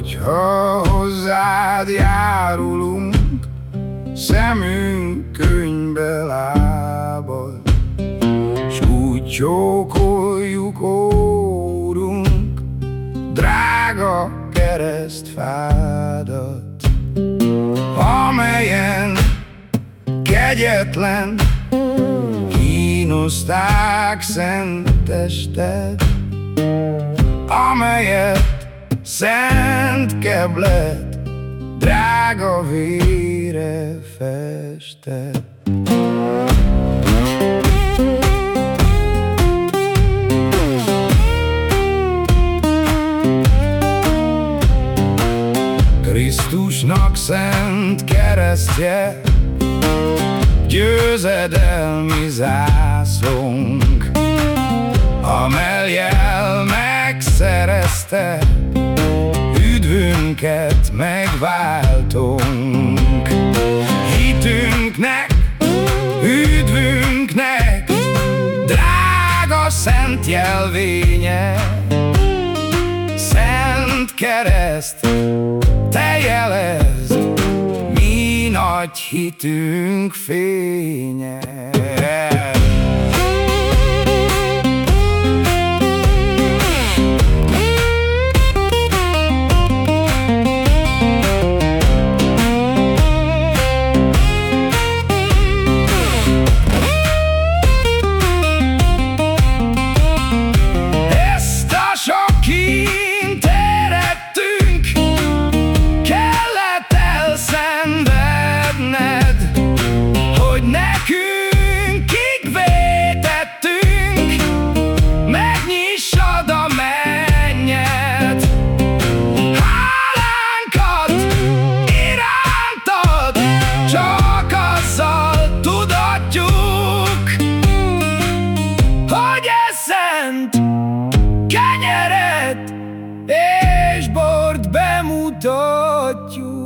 Hogyha hozzád járulunk, szemünk könyvbe lábad, S úgy csókoljuk, órunk, drága keresztfádat, amelyen kegyetlen kínozták szent tested, amelyet Szent keblet, drága vére festett. Krisztusnak szent keresztje, győzedelmi zászlónk, amellyel megszerezte Üdvünket megváltunk. Hitünknek, üdvünknek Drága szent jelvénye Szent kereszt, te jelezd Mi nagy hitünk fénye ment Kenyeret és bort bemutatjuk.